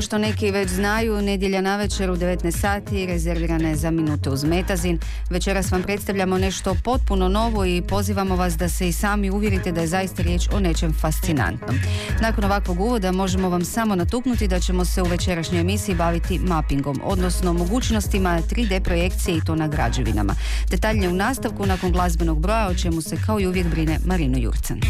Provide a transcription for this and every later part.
Kao što neki već znaju, nedjelja na večer u 19 sati rezervirana je za minute uz metazin. Večeras vam predstavljamo nešto potpuno novo i pozivamo vas da se i sami uvjerite da je zaista riječ o nečem fascinantnom. Nakon ovakvog uvoda možemo vam samo natuknuti da ćemo se u večerašnjoj emisiji baviti mappingom, odnosno mogućnostima 3D projekcije i to na građevinama. Detaljnije u nastavku nakon glazbenog broja o čemu se kao i uvijek brine Marino Jurcan.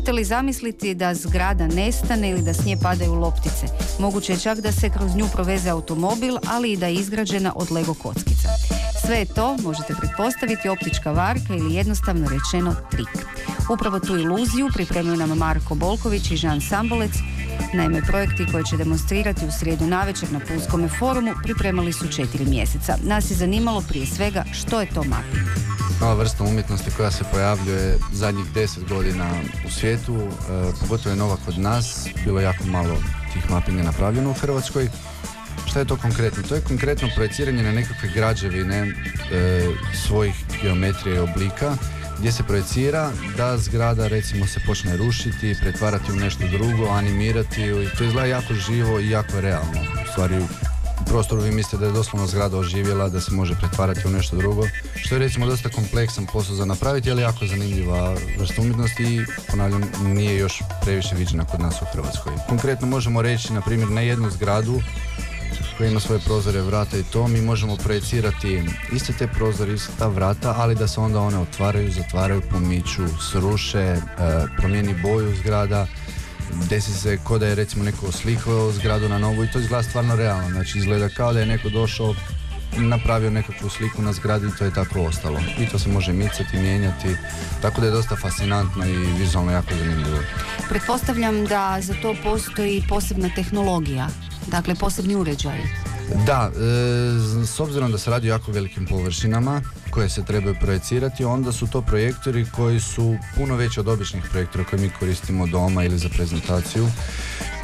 Možete li zamisliti da zgrada nestane ili da s nje padaju loptice? Moguće je čak da se kroz nju proveze automobil, ali i da je izgrađena od Lego kockica. Sve to, možete pretpostaviti, optička varka ili jednostavno rečeno trik. Upravo tu iluziju pripremio nam Marko Bolković i Žan Sambolec. Naime, projekti koje će demonstrirati u srijedu navečer na Pulskome forumu pripremali su četiri mjeseca. Nas je zanimalo prije svega što je to mapping nova vrsta umjetnosti koja se pojavljuje zadnjih deset godina u svijetu, e, pogotovo je nova kod nas, bilo je jako malo tih mappinga napravljeno u Hrvatskoj. Šta je to konkretno? To je konkretno projeciranje na nekakve građevine e, svojih geometrije i oblika gdje se projecira da zgrada recimo se počne rušiti, pretvarati u nešto drugo, animirati i to izgleda jako živo i jako realno. U stvari prostoru vi mislite da je doslovno zgrada oživjela, da se može pretvarati u nešto drugo, što je recimo dosta kompleksan posao za napraviti, ali jako zanimljiva vrsta umjetnosti i ponavljam nije još previše viđena kod nas u Hrvatskoj. Konkretno možemo reći, na primjer, na jednu zgradu koja ima svoje prozore, vrata i to, mi možemo projecirati iste te prozore, iste ta vrata, ali da se onda one otvaraju, zatvaraju, pomiču, sruše, e, promijeni boju zgrada, desi se ko da je recimo neko oslikao zgradu na novu i to izgleda stvarno realno, znači izgleda kao da je neko došao napravio nekakvu sliku na zgradi i to je tako ostalo. I to se može micati, mijenjati, tako da je dosta fascinantno i vizualno jako zanimljivo. Pretpostavljam da za to postoji posebna tehnologija, dakle posebni uređaj. Da, e, s obzirom da se radi o jako velikim površinama koje se trebaju projecirati, onda su to projektori koji su puno veći od običnih projektora koje mi koristimo doma ili za prezentaciju.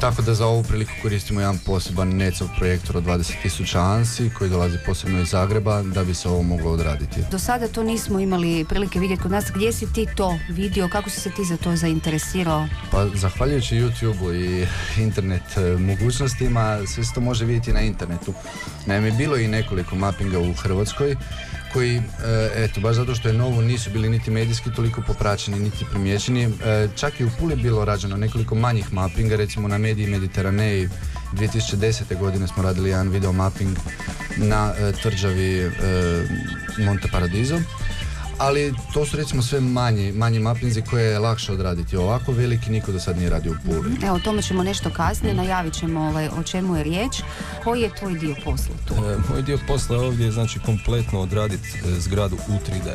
Tako da za ovu priliku koristimo jedan poseban NECOV projektor od 20.000 ANSI koji dolazi posebno iz Zagreba da bi se ovo moglo odraditi. Do sada to nismo imali prilike vidjeti kod nas. Gdje si ti to vidio? Kako si se ti za to zainteresirao? Pa zahvaljujući YouTube-u i internet e, mogućnostima sve se to može vidjeti na internetu. Naime, bilo je i nekoliko mappinga u Hrvatskoj koji, e, eto, baš zato što je novo, nisu bili niti medijski toliko popraćeni, niti primjećeni. E, čak i u Puli bilo rađeno nekoliko manjih mappinga, recimo na mediji Mediteraneji 2010. godine smo radili jedan video mapping na e, tvrđavi Monte Paradiso ali to su recimo sve manji, manji mapinzi koje je lakše odraditi. Ovako veliki niko do sad nije radio u Puli. Evo, o tome ćemo nešto kasnije, najavit ćemo ovaj, o čemu je riječ. Koji je tvoj dio posla tu? E, moj dio posla ovdje je znači kompletno odraditi e, zgradu u 3D.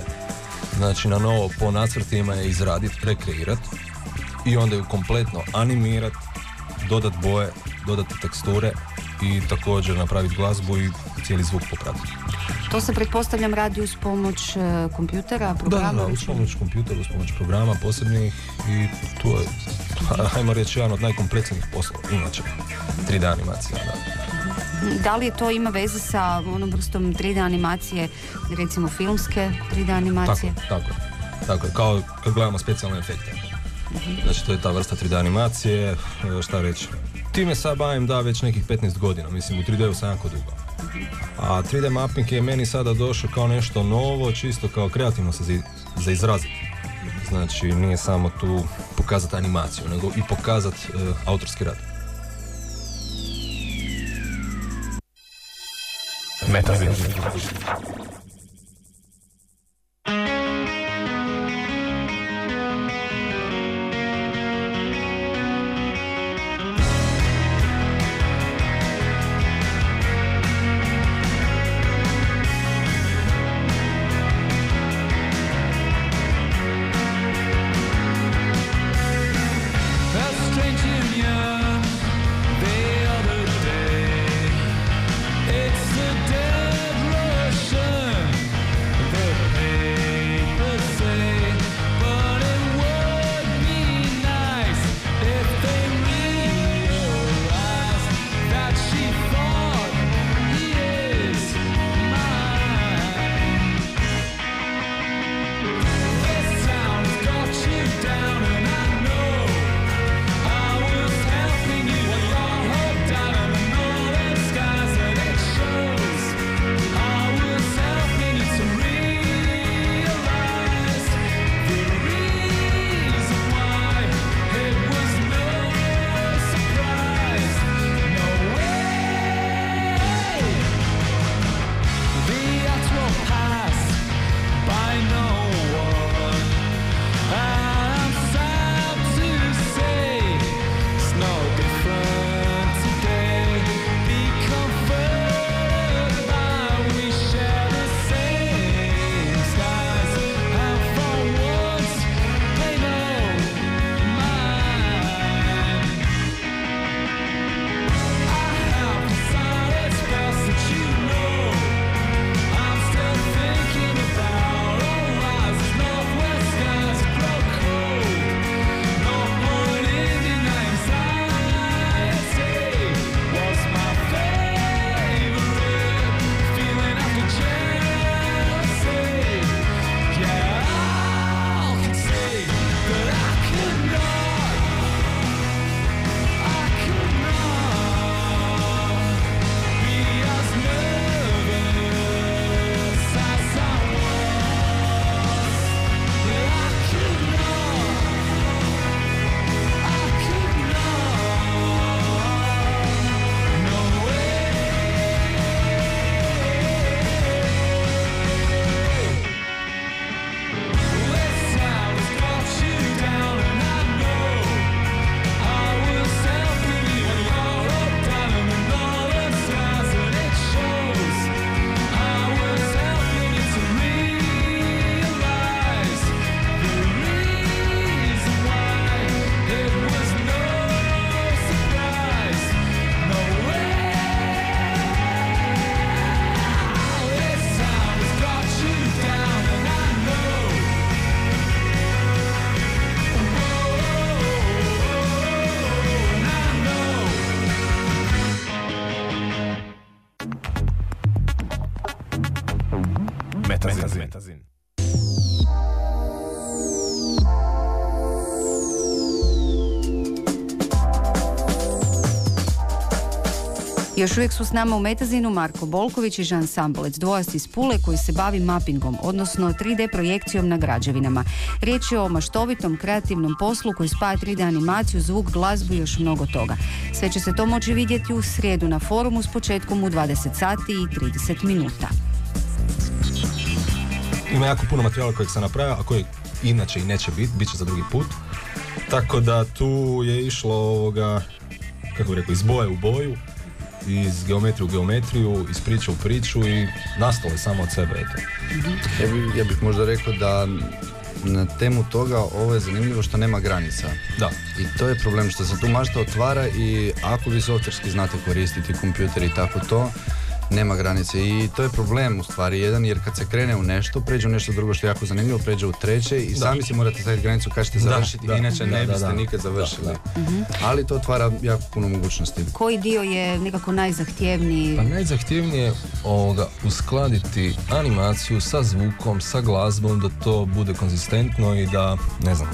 Znači na novo po nacrtima je izraditi, rekreirati i onda ju kompletno animirati, dodat boje, dodati teksture i također napraviti glazbu i cijeli zvuk popratiti. To se pretpostavljam radi uz pomoć e, kompjutera, programa? Da, da, uz pomoć kompjutera, uz pomoć programa posebnih i to je, ajmo reći, jedan od najkompleksnijih poslova, inače, 3D animacija, da. Da li to ima veze sa onom vrstom 3D animacije, recimo filmske 3D animacije? Tako, tako, tako, kao kad gledamo specijalne efekte. Znači to je ta vrsta 3D animacije, e, šta reći, time sad bavim da već nekih 15 godina, mislim u 3D-u sam jako dugo. A 3D mapping je meni sada došao kao nešto novo, čisto kao kreativno se za izraziti. Znači nije samo tu pokazati animaciju, nego i pokazati e, autorski rad. Meta Još uvijek su s nama u Metazinu Marko Bolković i Žan Sambolec, dvojac iz Pule koji se bavi mappingom, odnosno 3D projekcijom na građevinama. Riječ je o maštovitom kreativnom poslu koji spaja 3D animaciju, zvuk, glazbu i još mnogo toga. Sve će se to moći vidjeti u srijedu na forumu s početkom u 20 sati i 30 minuta. Ima jako puno materijala kojeg sam napravio, a koji inače i neće biti, bit će za drugi put. Tako da tu je išlo ovoga, kako bih rekao, iz boje u boju, iz geometrije u geometriju, iz priče u priču i nastalo je samo od sebe, eto. Ja, bi, ja bih možda rekao da na temu toga ovo je zanimljivo što nema granica. Da. I to je problem što se tu mašta otvara i ako vi softverski znate koristiti kompjuter i tako to, nema granice i to je problem u stvari jedan jer kad se krene u nešto, pređe u nešto drugo što je jako zanimljivo, pređe u treće i sami si morate staviti granicu kad ćete završiti, da, inače da, ne da, biste da. nikad završili. Da, Ali to otvara jako puno mogućnosti. Koji dio je nekako najzahtjevniji? Pa najzahtjevnije je ovoga, uskladiti animaciju sa zvukom, sa glazbom, da to bude konzistentno i da, ne znam,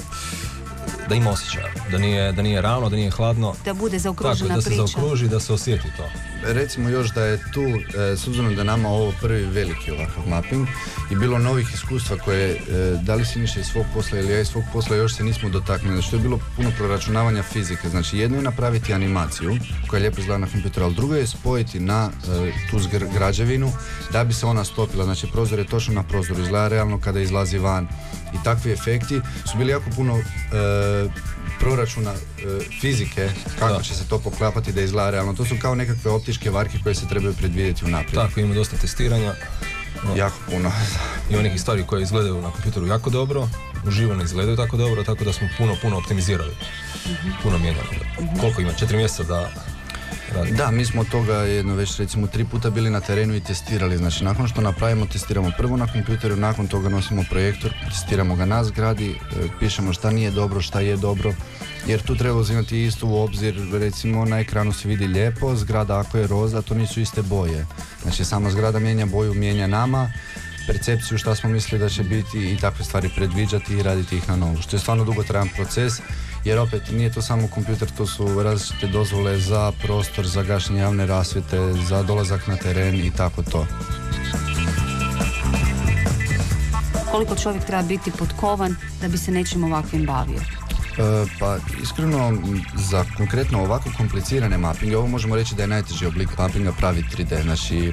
da ima osjećaja, da nije, da nije ravno, da nije hladno. Da bude Tako, zaokružena da se priča. zaokruži, da se osjeti to. Recimo još da je tu, e, s obzirom da nama ovo prvi veliki ovakav mapping i bilo novih iskustva koje, e, da li si iz svog posla ili ja iz svog posla još se nismo dotaknuli, što je bilo puno proračunavanja fizike. Znači jedno je napraviti animaciju koja je lijepo izgleda na kompjuteru, ali drugo je spojiti na e, tu građevinu da bi se ona stopila. Znači prozor je točno na prozoru, izgleda realno kada izlazi van i takvi efekti su bili jako puno proračuna e, fizike kako Da. će se to poklapati da izgleda realno. To su kao nekakve optičke varke koje se trebaju predvidjeti unaprijed. Tako, ima dosta testiranja no, Jako puno. ima nekih stvari koje izgledaju na kompjuteru jako dobro, uživo ne izgledaju tako dobro, tako da smo puno, puno optimizirali. Puno mijenjali. Koliko ima? Četiri mjeseca da Da, mi smo toga jedno već recimo tri puta bili na terenu i testirali. Znači nakon što napravimo, testiramo prvo na kompjuteru, nakon toga nosimo projektor, testiramo ga na zgradi, e, pišemo šta nije dobro, šta je dobro. Jer tu treba uzimati isto u obzir, recimo na ekranu se vidi lijepo, zgrada ako je roza, to nisu iste boje. Znači sama zgrada mijenja boju, mijenja nama, percepciju šta smo mislili da će biti i takve stvari predviđati i raditi ih na novo. Što je stvarno dugotrajan proces jer opet nije to samo kompjuter, to su različite dozvole za prostor, za gašenje javne rasvjete, za dolazak na teren i tako to. Koliko čovjek treba biti potkovan da bi se nečim ovakvim bavio? E, pa iskreno za konkretno ovako komplicirane mappinge, ovo možemo reći da je najteži oblik mappinga pravi 3D. Znači e,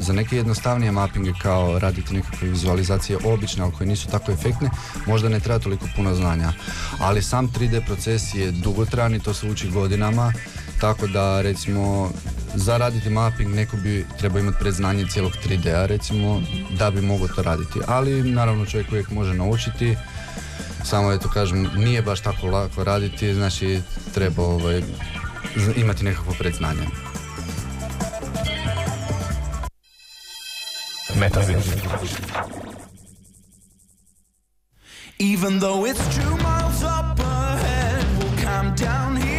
za neke jednostavnije mappinge kao raditi nekakve vizualizacije obične, ali koje nisu tako efektne, možda ne treba toliko puno znanja. Ali sam 3D proces je dugotrajan i to se uči godinama, tako da recimo za raditi mapping neko bi trebao imati predznanje cijelog 3D-a recimo da bi mogao to raditi. Ali naravno čovjek uvijek može naučiti samo eto kažem, nije baš tako lako raditi, znači treba ovaj, imati nekakvo predznanje. Even though it's two miles up ahead, we'll come down here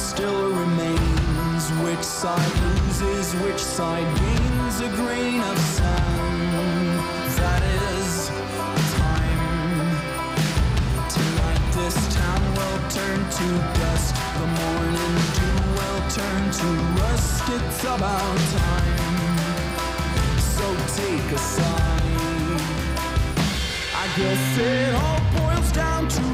still remains which side loses, which side gains a grain of sand. That is time. Tonight this town will turn to dust. The morning dew will turn to rust. It's about time. So take a side. I guess it all boils down to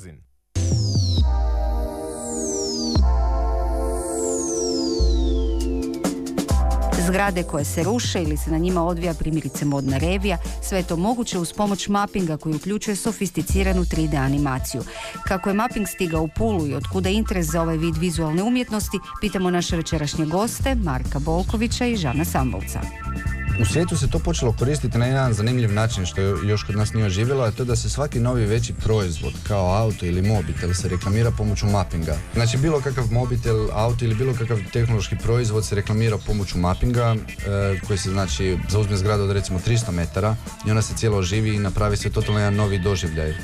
Metazin. Zgrade koje se ruše ili se na njima odvija primjerice modna revija, sve to moguće uz pomoć mapinga koji uključuje sofisticiranu 3D animaciju. Kako je mapping stigao u Pulu i otkuda interes za ovaj vid vizualne umjetnosti, pitamo naše večerašnje goste, Marka Bolkovića i Žana Sambolca. U svijetu se to počelo koristiti na jedan zanimljiv način što još kod nas nije oživjelo, a to je da se svaki novi veći proizvod, kao auto ili mobitel, se reklamira pomoću mappinga. Znači bilo kakav mobitel, auto ili bilo kakav tehnološki proizvod se reklamira pomoću mappinga, e, koji se znači zauzme zgrada od recimo 300 metara i ona se cijelo oživi i napravi se totalno jedan novi doživljaj.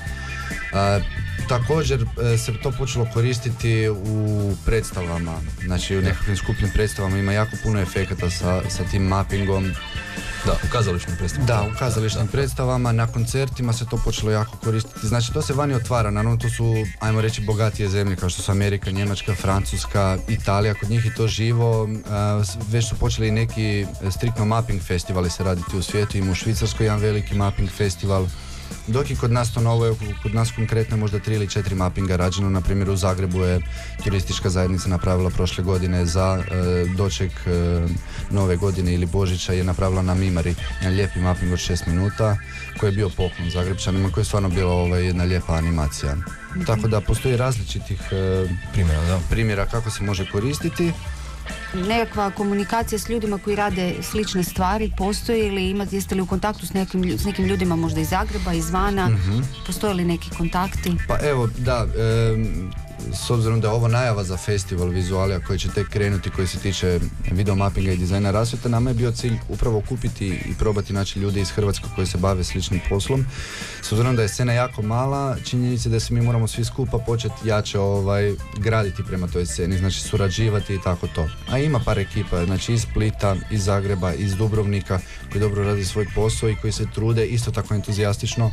A, također e, se to počelo koristiti u predstavama, znači u nekakvim skupnim predstavama ima jako puno efekata sa, sa tim mappingom. Da, u kazališnim predstavama. Da, u kazališnim predstavama, na koncertima se to počelo jako koristiti. Znači to se vani otvara, naravno to su, ajmo reći, bogatije zemlje kao što su Amerika, Njemačka, Francuska, Italija, kod njih je to živo. S- već su počeli neki e, striktno mapping festivali se raditi u svijetu, ima u Švicarskoj jedan veliki mapping festival. Dok je kod nas to novo, evo, kod nas konkretno je možda tri ili četiri mappinga rađeno, na primjer u Zagrebu je turistička zajednica napravila prošle godine za e, doček e, nove godine ili Božića je napravila na Mimari jedan lijepi mapping od 6 minuta koji je bio poklon Zagrebčanima koji je stvarno bila ovaj, jedna lijepa animacija. Tako da postoji različitih e, Primjera, da. primjera kako se može koristiti. Nekakva komunikacija s ljudima koji rade slične stvari postoji ili imate, jeste li u kontaktu s nekim, s nekim ljudima možda iz Zagreba, izvana, postoje li neki kontakti? Pa evo, da, em, s obzirom da je ovo najava za festival vizualija koji će tek krenuti, koji se tiče video mappinga i dizajna rasvjete, nama je bio cilj upravo kupiti i probati naći ljude iz Hrvatske koji se bave sličnim poslom. S obzirom da je scena jako mala, činjenica je da se mi moramo svi skupa početi jače ovaj, graditi prema toj sceni, znači surađivati i tako to. A ima par ekipa, znači iz Splita, iz Zagreba, iz Dubrovnika, koji dobro radi svoj posao i koji se trude isto tako entuzijastično,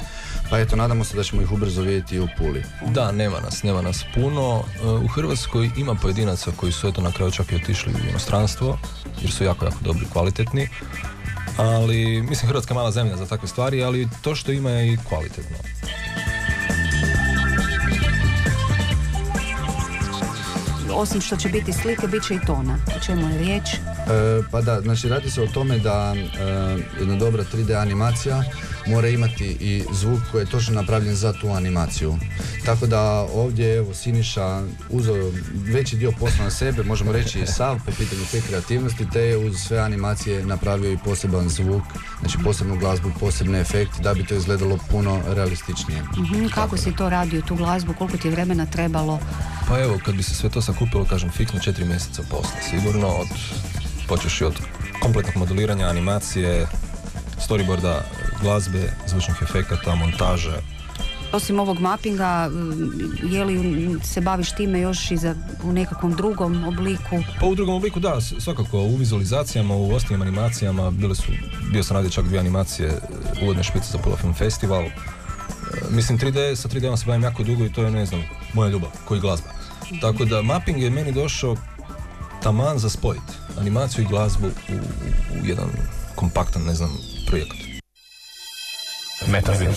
pa eto, nadamo se da ćemo ih ubrzo vidjeti u Puli. Da, nema nas, nema nas puno. E, U Hrvatskoj ima pojedinaca koji su eto na kraju čak i otišli u inostranstvo, jer su jako, jako dobri, kvalitetni. Ali, mislim, Hrvatska je mala zemlja za takve stvari, ali to što ima je i kvalitetno. Osim što će biti slike, bit će i tona. O čemu je riječ? E, pa da, znači radi se o tome da e, jedna dobra 3D animacija mora imati i zvuk koji je točno napravljen za tu animaciju. Tako da ovdje evo Siniša uzeo veći dio posla na sebe, možemo reći i sav po pitanju te kreativnosti, te je uz sve animacije napravio i poseban zvuk, znači posebnu glazbu, posebne efekte da bi to izgledalo puno realističnije. Mhm, kako si to radio, tu glazbu, koliko ti je vremena trebalo? Pa evo, kad bi se sve to sakupilo, kažem, fiksno četiri mjeseca posla, sigurno, od, počeš i od kompletnog modeliranja, animacije, storyboarda, glazbe, zvučnih efekata, montaže, Osim ovog mappinga, mm, je li mm, se baviš time još i za, u nekakvom drugom obliku? Pa u drugom obliku da, svakako u vizualizacijama, u ostalim animacijama, bile su, bio sam radio čak dvije animacije, e, uvodne špice za Pula Film Festival. E, Mislim 3D, sa 3D-om se bavim jako dugo i to je, ne znam, moja ljubav, koji glazba. Tako da mapping je meni došao taman za spojit animaciju i glazbu u, u- u jedan kompaktan, ne znam, projekt. Metazin.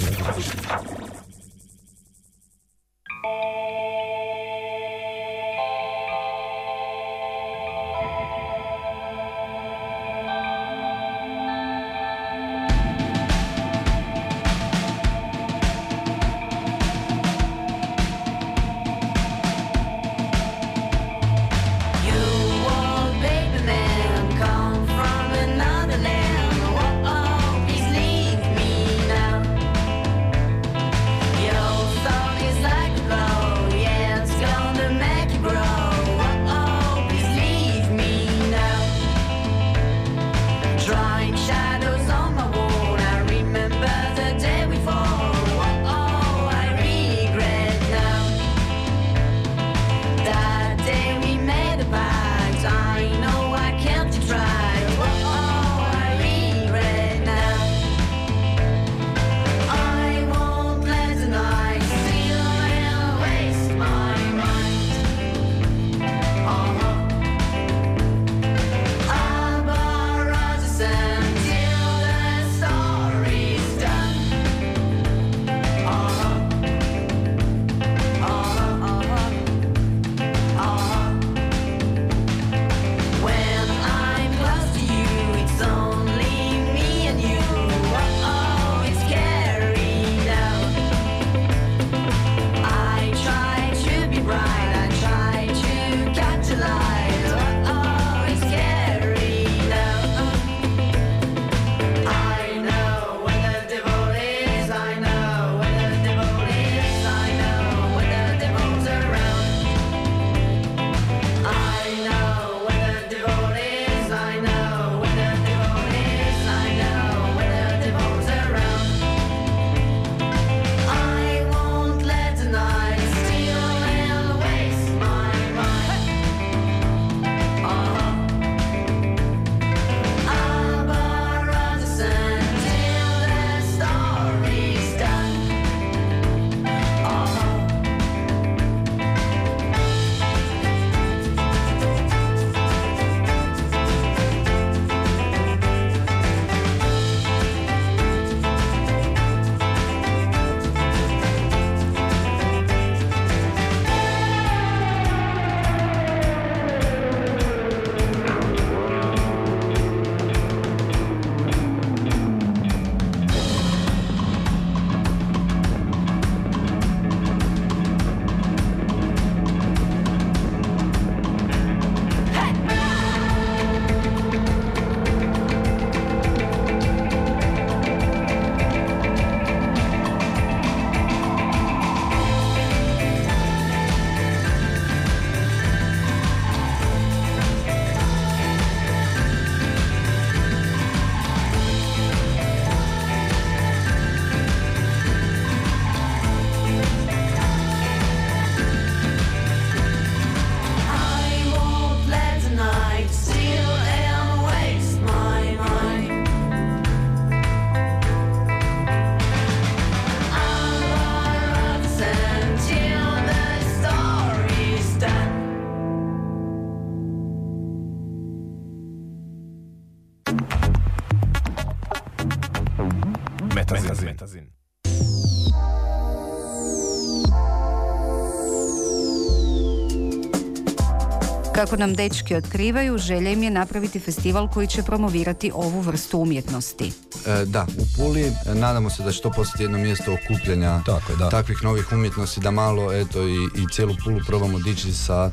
Kako nam dečki otkrivaju, želja im je napraviti festival koji će promovirati ovu vrstu umjetnosti. E, da, u Puli e, nadamo se da će to postati jedno mjesto okupljanja Tako da. takvih novih umjetnosti, da malo eto i, i cijelu Pulu probamo dići sa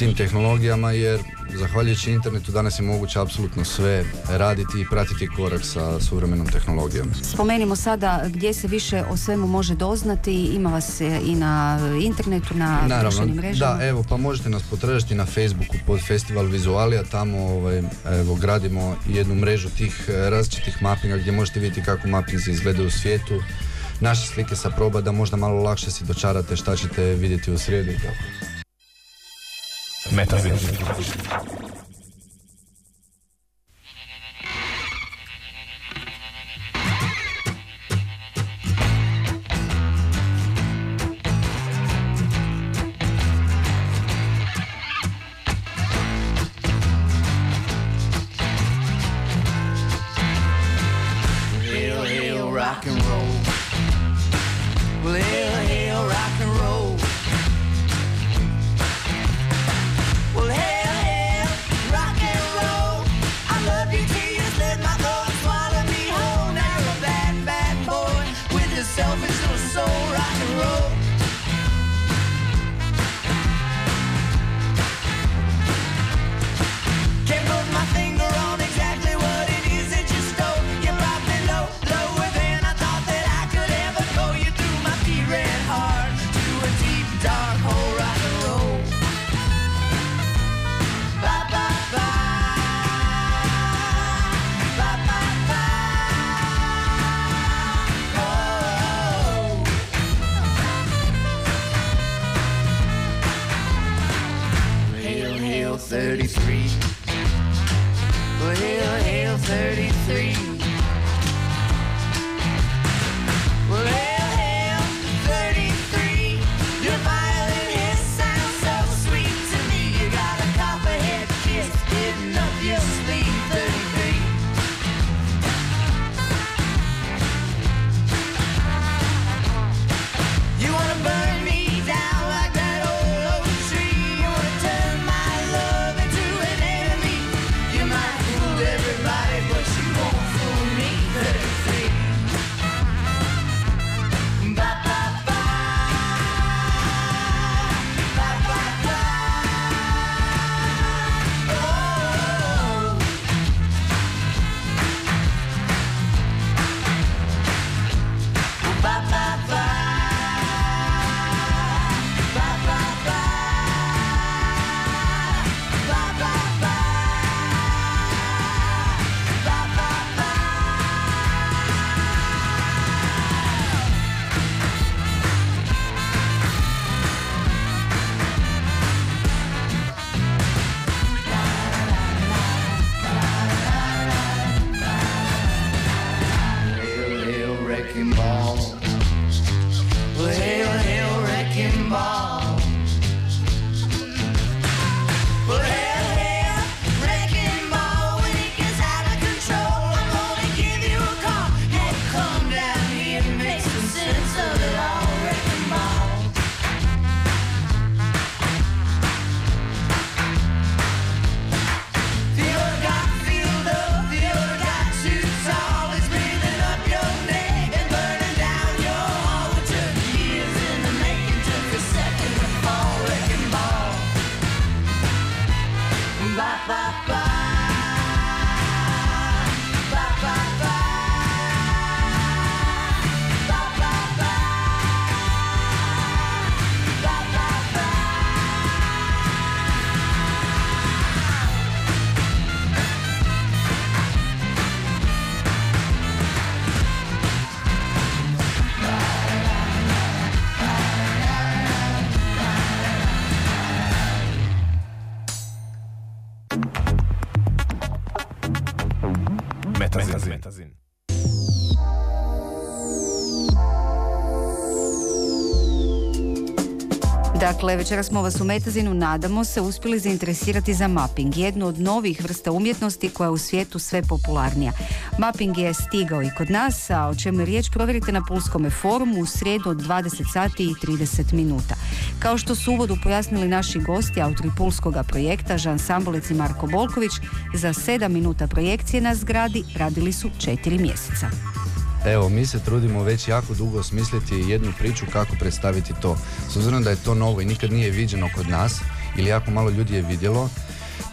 tim tehnologijama jer zahvaljujući internetu danas je moguće apsolutno sve raditi i pratiti korak sa suvremenom tehnologijom. Spomenimo sada gdje se više o svemu može doznati, ima vas i na internetu, na Naravno, društvenim mrežama. da, evo, pa možete nas potražiti na Facebooku pod Festival Vizualija, tamo ovaj, evo, gradimo jednu mrežu tih različitih mappinga gdje možete vidjeti kako mappinzi izgledaju u svijetu, naše slike sa proba da možda malo lakše si dočarate šta ćete vidjeti u srijedu i tako. Metazin. Hail, hail, 33. Well, hail, 33. Metazin. Dakle, večeras smo vas u Metazinu, nadamo se, uspjeli zainteresirati za mapping, jednu od novih vrsta umjetnosti koja je u svijetu sve popularnija. Mapping je stigao i kod nas, a o čemu je riječ provjerite na Pulskome forumu u srijedu od 20 sati i 30 minuta. Kao što su uvodu pojasnili naši gosti, autori Pulskoga projekta, Žan Sambolec i Marko Bolković, za 7 minuta projekcije na zgradi radili su 4 mjeseca. Evo, mi se trudimo već jako dugo osmisliti jednu priču kako predstaviti to. S obzirom da je to novo i nikad nije viđeno kod nas, ili jako malo ljudi je vidjelo,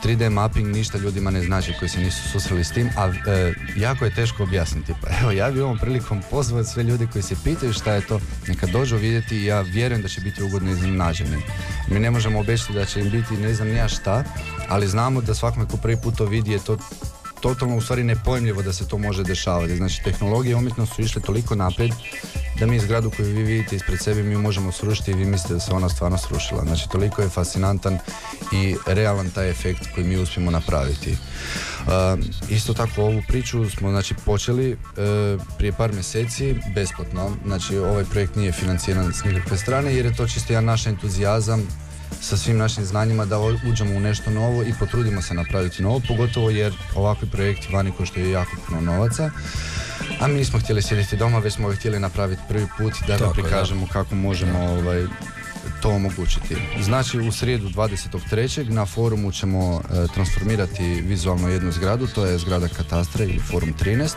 3D mapping ništa ljudima ne znači koji se nisu susreli s tim, a e, jako je teško objasniti. Pa evo, ja bi ovom prilikom pozvao sve ljudi koji se pitaju šta je to, neka dođu vidjeti i ja vjerujem da će biti ugodno iznenađeni. Mi ne možemo obećati da će im biti ne znam ja šta, ali znamo da svakome ko prvi put to vidi je to totalno u stvari nepojmljivo da se to može dešavati. Znači tehnologija i umjetnost su išle toliko naprijed da mi zgradu koju vi vidite ispred sebe mi možemo srušiti i vi mislite da se ona stvarno srušila. Znači toliko je fascinantan i realan taj efekt koji mi uspijemo napraviti. Uh, isto tako ovu priču smo znači počeli uh, prije par mjeseci besplatno. Znači ovaj projekt nije financiran s nikakve strane jer je to čisto jedan naš entuzijazam sa svim našim znanjima da uđemo u nešto novo i potrudimo se napraviti novo, pogotovo jer ovakvi projekti vani koštaju jako puno novaca. A mi nismo htjeli sjediti doma, već smo ga htjeli napraviti prvi put da Tako ga je, da. prikažemo kako možemo ovaj, to omogućiti. Znači u srijedu 23. na forumu ćemo e, transformirati vizualno jednu zgradu, to je zgrada katastra ili forum 13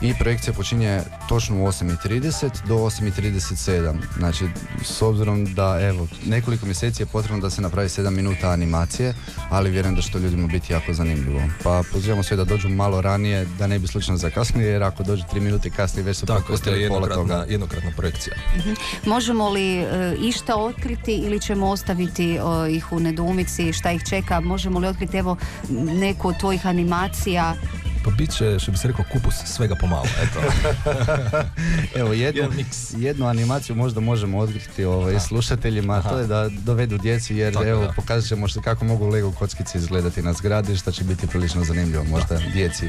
i projekcija počinje točno u 8.30 do 8.37. Znači, s obzirom da, evo, nekoliko mjeseci je potrebno da se napravi 7 minuta animacije, ali vjerujem da će to ljudima biti jako zanimljivo. Pa pozivamo sve da dođu malo ranije, da ne bi slučajno zakasnili, jer ako dođu 3 minute kasnije, već su propustili pola toga. jednokratna, projekcija. Možemo li e, išta otkriti ili ćemo ostaviti o, ih u nedoumici šta ih čeka? Možemo li otkriti evo neku od tvojih animacija? Pa bit će, što bi se rekao, kupus svega pomalo, eto. Evo, jednu, jednu animaciju možda možemo otkriti ovaj, slušateljima, a to je da dovedu djeci, jer Tako, evo, da. pokazat ćemo što, kako mogu Lego kockice izgledati na zgradi, što će biti prilično zanimljivo možda djeci.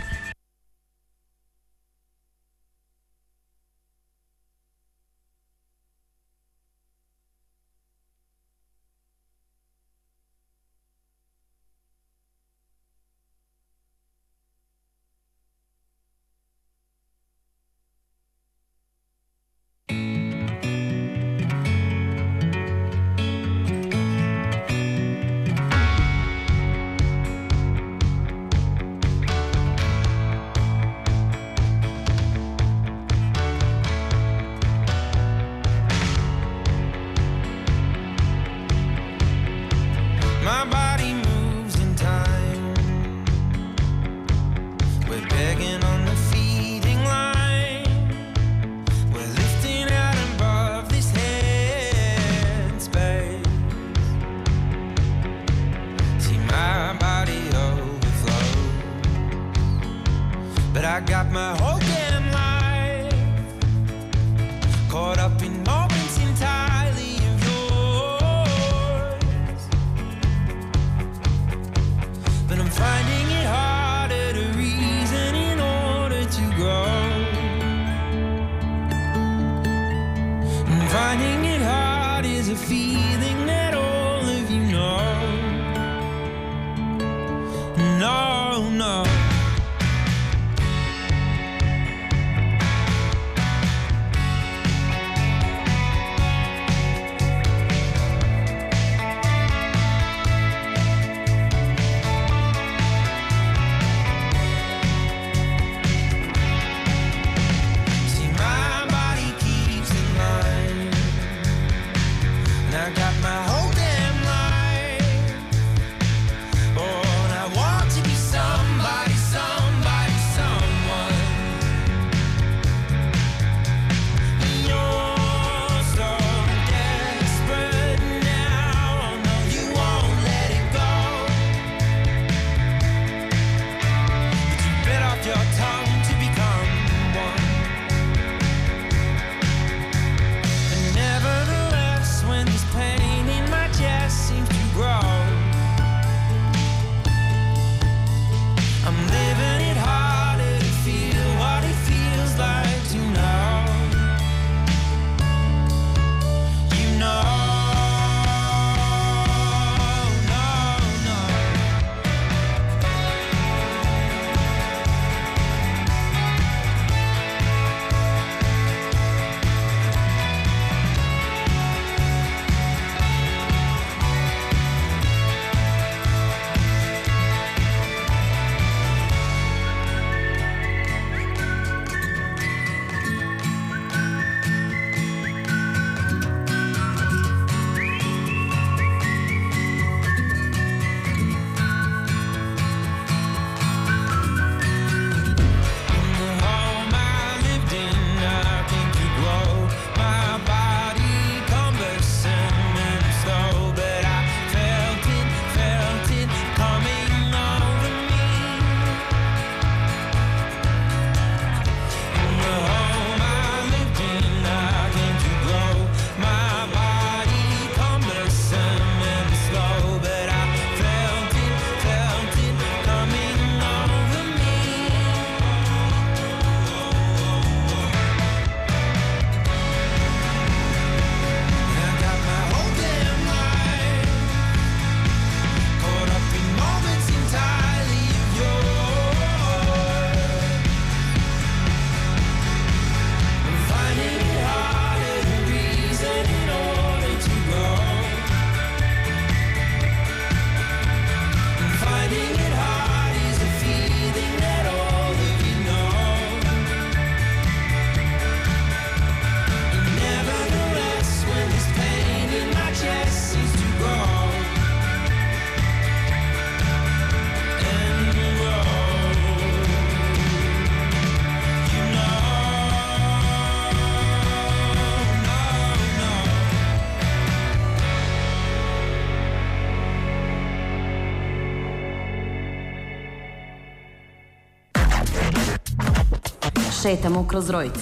Šetamo kroz Rojce.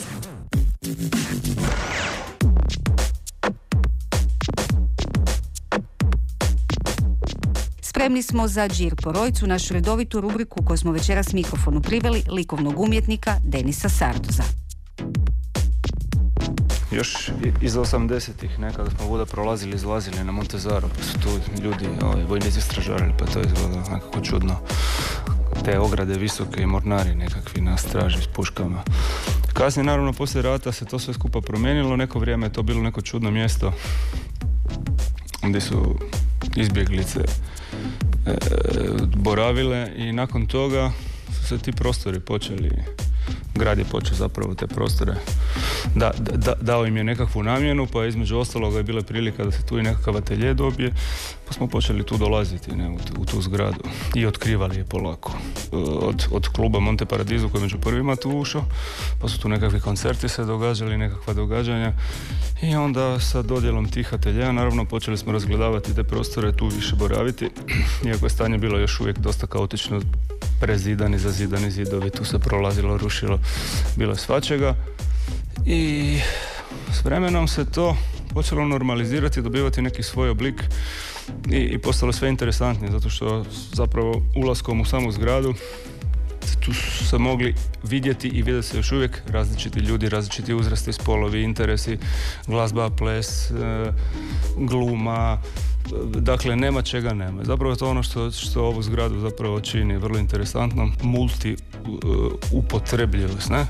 Spremni smo za Džir po Rojcu, našu redovitu rubriku koju smo večeras mikrofonu priveli likovnog umjetnika Denisa Sarduza. Još iz 80-ih nekada smo vuda prolazili, izlazili na Montezaro, pa su tu ljudi, ovaj, vojnici stražarili, pa to je izgledalo nekako čudno. Te ograde visoke i mornari nekakvi na straži s puškama. Kasnije, naravno, poslije rata se to sve skupa promijenilo, neko vrijeme je to bilo neko čudno mjesto gdje su izbjeglice e, boravile i nakon toga su se ti prostori počeli grad je počeo zapravo te prostore. Da, da- dao im je nekakvu namjenu pa između ostaloga je bila prilika da se tu i nekakav atelje dobije pa smo počeli tu dolaziti ne, u, u tu zgradu. I otkrivali je polako. E, od, od kluba Monte Paradiso koji je među prvima tu ušao pa su tu nekakvi koncerti se događali nekakva događanja. I onda sa dodjelom tih ateljeja naravno počeli smo razgledavati te prostore tu više boraviti iako je stanje bilo još uvijek dosta kaotično prezidani, zazidani zidovi, tu se prolazilo, rušilo, bilo svačega. I s vremenom se to počelo normalizirati, dobivati neki svoj oblik i, i postalo sve interesantnije, zato što zapravo ulaskom u samu zgradu tu su se mogli vidjeti i vidjeti se još uvijek različiti ljudi, različiti uzrasti, spolovi, interesi, glazba, ples, e, gluma, dakle nema čega nema. Zapravo je to ono što, što ovu zgradu zapravo čini vrlo interesantnom, multi e, upotrebljivost, ne?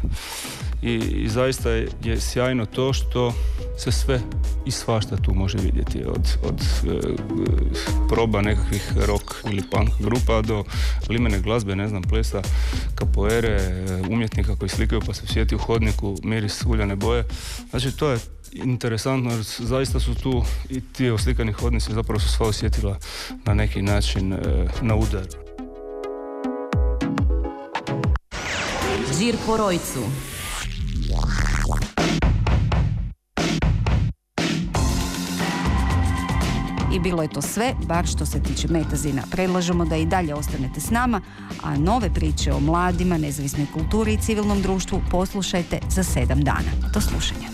I, I zaista je, sjajno to što se sve i svašta tu može vidjeti od, od e, proba nekakvih rock ili punk grupa do limene glazbe, ne znam, plesa, kapoere, e, umjetnika koji slikaju pa se sjeti u hodniku miris uljane boje. Znači to je interesantno jer zaista su tu i ti oslikani hodnici zapravo su sva osjetila na neki način e, na udaru. Džir po Rojcu. I bilo je to sve, bar što se tiče Metazina. Predlažemo da i dalje ostanete s nama, a nove priče o mladima, nezavisnoj kulturi i civilnom društvu poslušajte za sedam dana. Do slušanja.